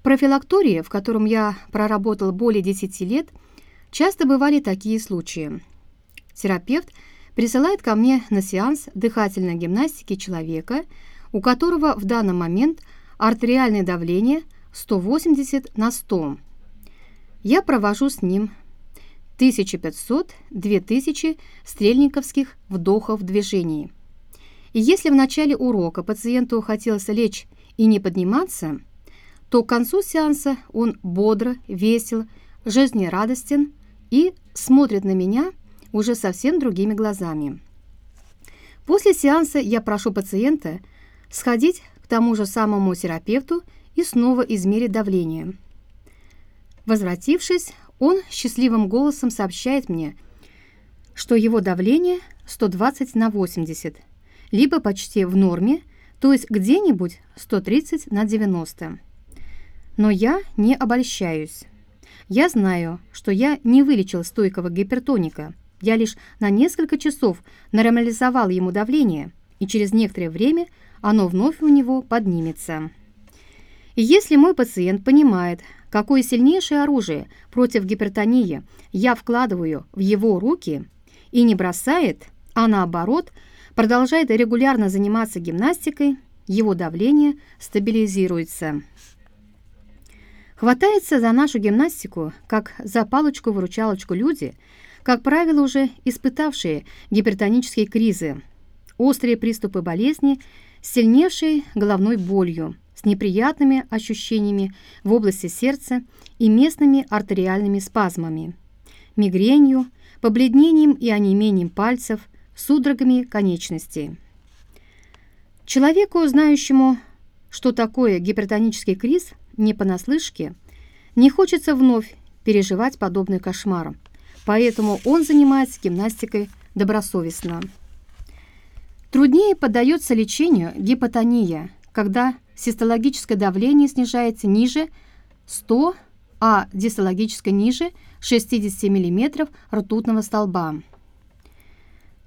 В профилактории, в котором я проработал более 10 лет, часто бывали такие случаи. Терапевт присылает ко мне на сеанс дыхательной гимнастики человека, у которого в данный момент артериальное давление 180 на 100. Я провожу с ним 1500-2000 стрельниковских вдохов в движении. И если в начале урока пациенту хотелось лечь и не подниматься, то к концу сеанса он бодро, весел, жизнерадостен и смотрит на меня уже совсем другими глазами. После сеанса я прошу пациента сходить к тому же самому терапевту и снова измерить давление. Возвратившись, он счастливым голосом сообщает мне, что его давление 120 на 80, либо почти в норме, то есть где-нибудь 130 на 90. Но я не обольщаюсь. Я знаю, что я не вылечил стойкого гипертоника. Я лишь на несколько часов нормализовал ему давление, и через некоторое время оно вновь у него поднимется. И если мой пациент понимает, какое сильнейшее оружие против гипертонии я вкладываю в его руки и не бросает, а наоборот продолжает регулярно заниматься гимнастикой, его давление стабилизируется. Хватается за нашу гимнастику, как за палочку-выручалочку люди, как правило, уже испытавшие гипертонические кризы, острые приступы болезни, сильнейшей головной болью, с неприятными ощущениями в области сердца и местными артериальными спазмами, мигренью, побледнением и онемением пальцев, судорогами конечностей. Человеку, знающему, что такое гипертонический криз, не понаслышке, не хочется вновь переживать подобный кошмар, поэтому он занимается гимнастикой добросовестно. Труднее поддается лечению гипотония, когда систологическое давление снижается ниже 100, а дистологическое ниже 60 мм ртутного столба.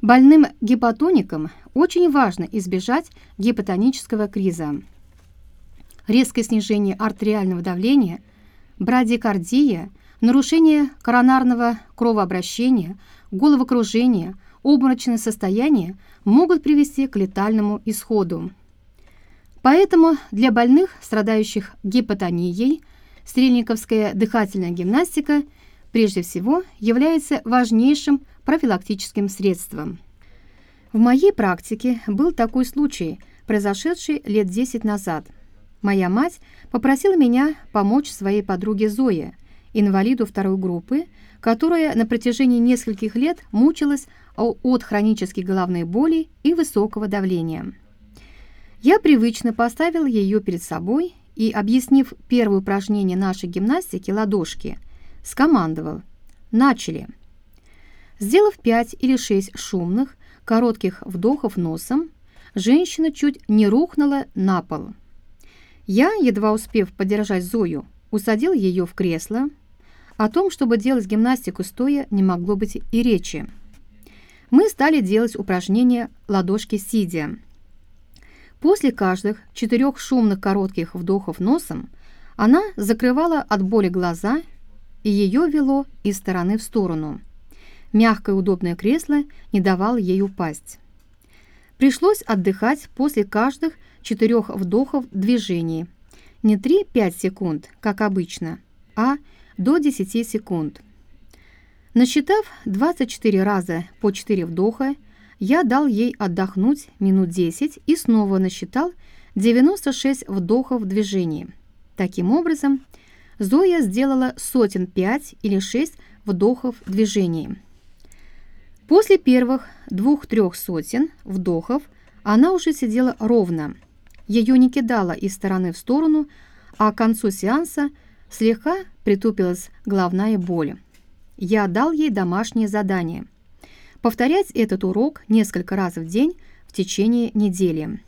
Больным гипотоникам очень важно избежать гипотонического криза резкое снижение артериального давления, брадикардия, нарушение коронарного кровообращения, головокружение, обморочное состояние могут привести к летальному исходу. Поэтому для больных, страдающих гипотонией, стрельниковская дыхательная гимнастика прежде всего является важнейшим профилактическим средством. В моей практике был такой случай, произошедший лет 10 назад – Моя мать попросила меня помочь своей подруге Зое, инвалиду второй группы, которая на протяжении нескольких лет мучилась от хронической головной боли и высокого давления. Я привычно поставил ее перед собой и, объяснив первое упражнение нашей гимнастики ладошки, скомандовал «Начали!». Сделав пять или шесть шумных, коротких вдохов носом, женщина чуть не рухнула на пол – я, едва успев поддержать Зою, усадил ее в кресло. О том, чтобы делать гимнастику стоя, не могло быть и речи. Мы стали делать упражнения ладошки сидя. После каждых четырех шумных коротких вдохов носом она закрывала от боли глаза, и ее вело из стороны в сторону. Мягкое удобное кресло не давало ей упасть. Пришлось отдыхать после каждых четырех вдохов движений. Не 3-5 секунд, как обычно, а до 10 секунд. Насчитав 24 раза по 4 вдоха, я дал ей отдохнуть минут 10 и снова насчитал 96 вдохов движений. Таким образом, Зоя сделала сотен 5 или 6 вдохов движений. После первых двух-трех сотен вдохов она уже сидела ровно – ее не кидало из стороны в сторону, а к концу сеанса слегка притупилась головная боль. Я дал ей домашнее задание – повторять этот урок несколько раз в день в течение недели.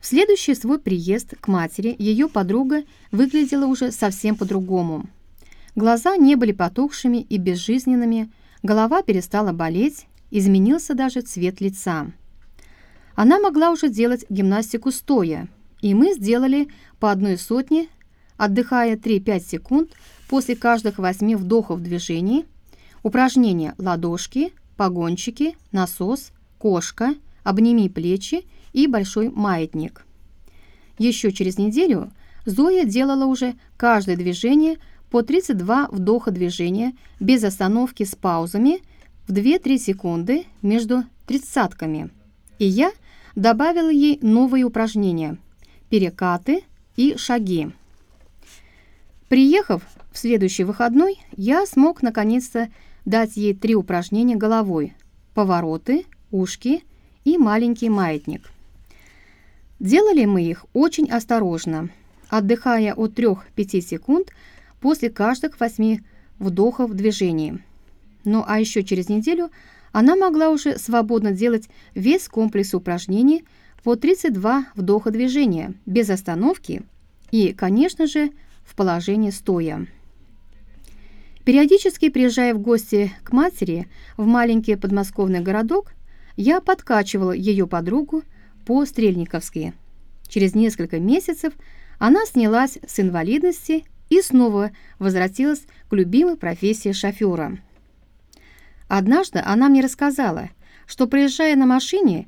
В следующий свой приезд к матери ее подруга выглядела уже совсем по-другому. Глаза не были потухшими и безжизненными, голова перестала болеть, изменился даже цвет лица. Она могла уже делать гимнастику стоя, и мы сделали по одной сотне отдыхая 3-5 секунд после каждых 8 вдохов движений. Упражнения ладошки, погончики, насос, кошка, обними плечи и большой маятник. Еще через неделю Зоя делала уже каждое движение по 32 вдоха движения без остановки с паузами в 2-3 секунды между тридцатками. И я добавила ей новые упражнения – перекаты и шаги. Приехав в следующий выходной, я смог наконец-то дать ей три упражнения головой – повороты, ушки и маленький маятник. Делали мы их очень осторожно, отдыхая от 3-5 секунд после каждых 8 вдохов движений. Ну а еще через неделю она могла уже свободно делать весь комплекс упражнений по 32 вдоха движения без остановки и, конечно же, в положении стоя. Периодически приезжая в гости к матери в маленький подмосковный городок, я подкачивала ее подругу по-стрельниковски. Через несколько месяцев она снялась с инвалидности и снова возвратилась к любимой профессии шофера. Однажды она мне рассказала, что, приезжая на машине,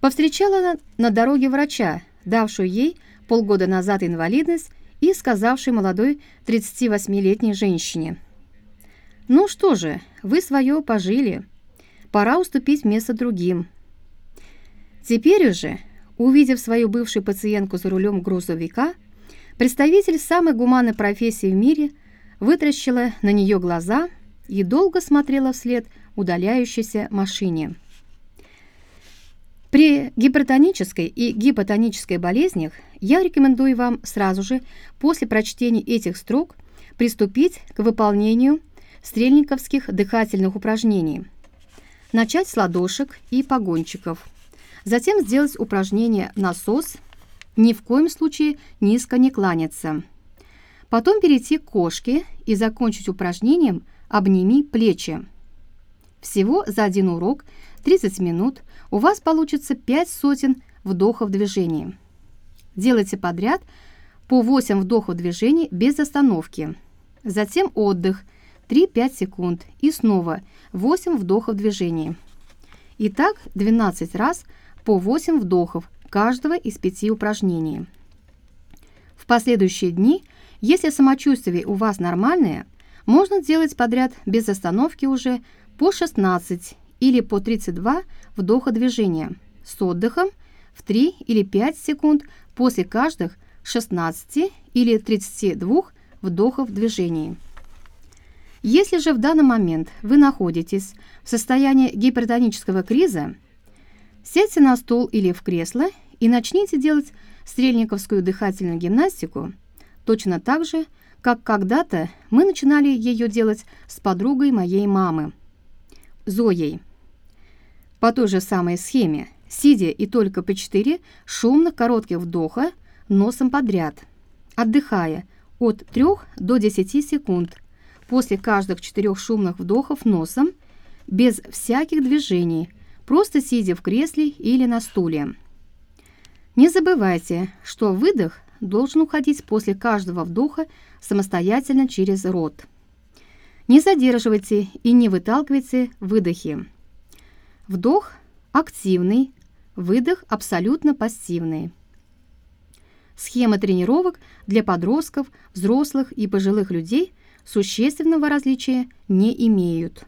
повстречала на, на дороге врача, давшую ей полгода назад инвалидность и сказавшей молодой 38-летней женщине. «Ну что же, вы свое пожили. Пора уступить место другим». Теперь уже, увидев свою бывшую пациентку за рулем грузовика, представитель самой гуманной профессии в мире вытращила на нее глаза и долго смотрела вслед удаляющейся машине. При гипертонической и гипотонической болезнях я рекомендую вам сразу же после прочтения этих строк приступить к выполнению стрельниковских дыхательных упражнений. Начать с ладошек и погончиков. Затем сделать упражнение «Насос», ни в коем случае низко не кланяться. Потом перейти к кошке и закончить упражнением «Обними плечи». Всего за один урок, 30 минут, у вас получится 5 сотен вдохов движения. Делайте подряд по 8 вдохов движений без остановки. Затем отдых 3-5 секунд и снова 8 вдохов движения. Итак, 12 раз по 8 вдохов каждого из пяти упражнений. В последующие дни, если самочувствие у вас нормальное, можно делать подряд без остановки уже по 16 или по 32 вдоха движения с отдыхом в 3 или 5 секунд после каждых 16 или 32 вдохов движений. Если же в данный момент вы находитесь в состоянии гипертонического криза, сядьте на стул или в кресло и начните делать стрельниковскую дыхательную гимнастику точно так же, как когда-то мы начинали ее делать с подругой моей мамы – Зоей. По той же самой схеме, сидя и только по 4 шумных коротких вдоха носом подряд, отдыхая от 3 до 10 секунд после каждых 4 шумных вдохов носом, без всяких движений, просто сидя в кресле или на стуле. Не забывайте, что выдох должен уходить после каждого вдоха самостоятельно через рот. Не задерживайте и не выталкивайте выдохи. Вдох активный, выдох абсолютно пассивный. Схемы тренировок для подростков, взрослых и пожилых людей существенного различия не имеют.